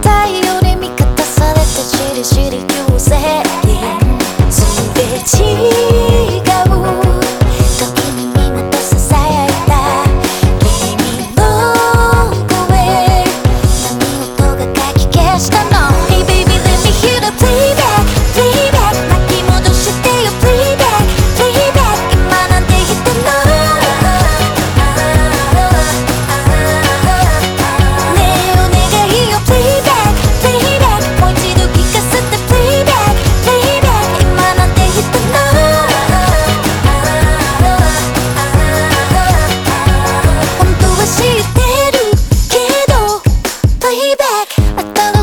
day back.